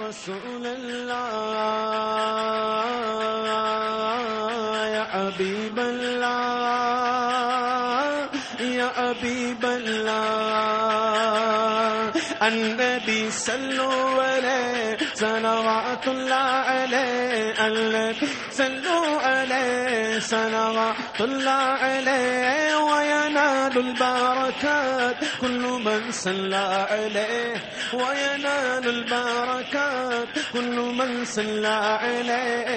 رسول اللہ، یا حبیب اللہ، یا حبیب اللہ، النبی صلو علیہ، صلوات اللہ علیہ، النبی صلو علیہ صلوات الله عليه وينال البركات. كل من صلى عليه وينال البركات. كل من صلى عليه.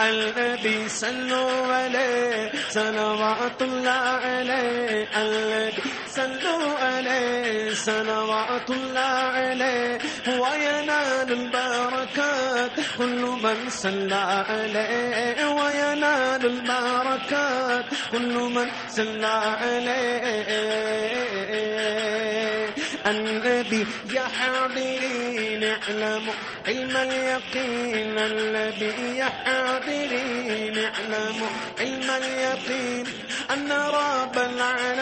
النبي صلوا عليه. صلوات الله عليه. النبي صلوا عليه صلوات الله عليه وينال البركات كل من صلى عليه وينال البركات كل من صلى عليه النبي يا حاضرين اعلموا علم اليقين النبي يا حاضرين اعلموا علم اليقين أن رب العالمين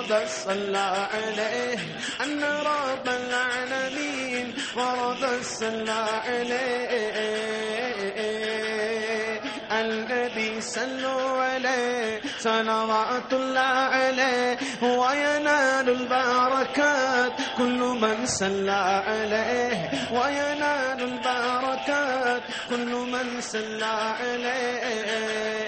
فرض الصلاة عليه أن رب العالمين فرض الصلاة عليه. النبي صلوا عليه صلوات الله عليه وينال البركات. كل من صلى عليه وينال البركات. كل من صلى عليه.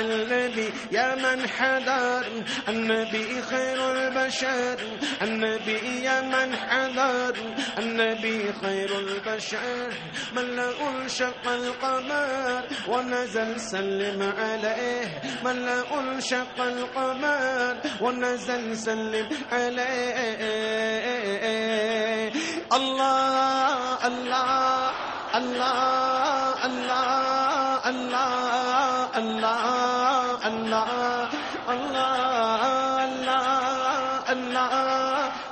النبي يا من حذر النبي خير البشر النبي يا من حذر النبي خير البشر من له انشق القمر ونزل سلم عليه من له انشق القمر ونزل سلم عليه. الله الله الله. اللہ اللہ اللہ اللہ اللہ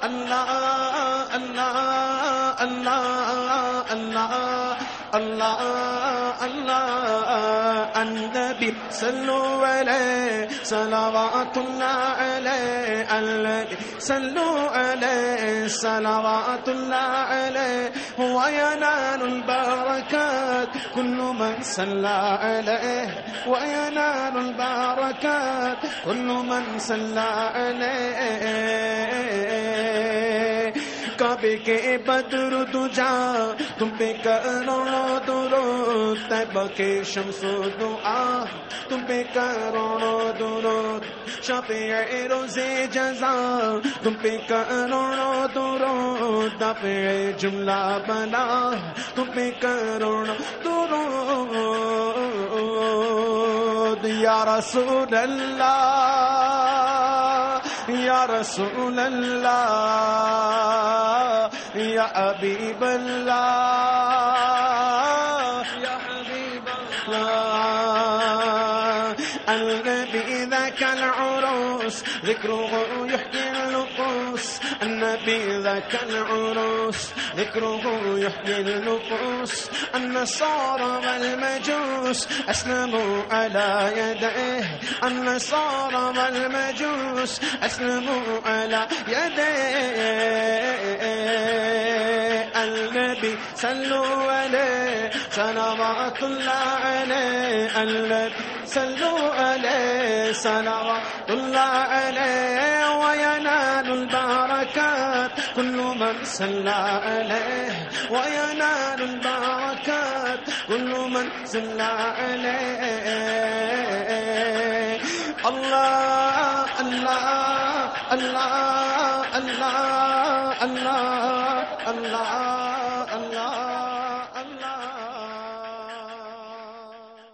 اللہ اللہ اللہ اللہ اللہ اللہ الله النبي صلوا عليه صلوات الله عليه النبي صلوا عليه صلوات الله عليه وينال البركات كل من صلى عليه وينال البركات كل من صلى عليه کعبے کے بدر تجا تم پہ کروڑوں درود تیبہ کے شمس و دعا، تم پہ کروڑوں درود، شفیع روز جزا، تم پہ کروڑوں درود، دفع جملہ بنا، تم پہ کروڑوں درود۔ یا رسول اللہ، یا رسول اللہ، یا حبیب اللہ۔ النبي ذاك العروس، ذكره يحيي النفوس. النبي ذاك العروس، ذكره يحيي النفوس. النصارى والمجوس أسلموا على يديه. النصارى والمجوس أسلموا على يديه. النبي صلوا عليه، صلوات الله عليه. النبي صلو علیہ صلوات اللہ علیہ وینال البرکات کل من صلی علیہ وینال البرکات کل من صلی علیہ اللہ اللہ اللہ اللہ اللہ اللہ اللہ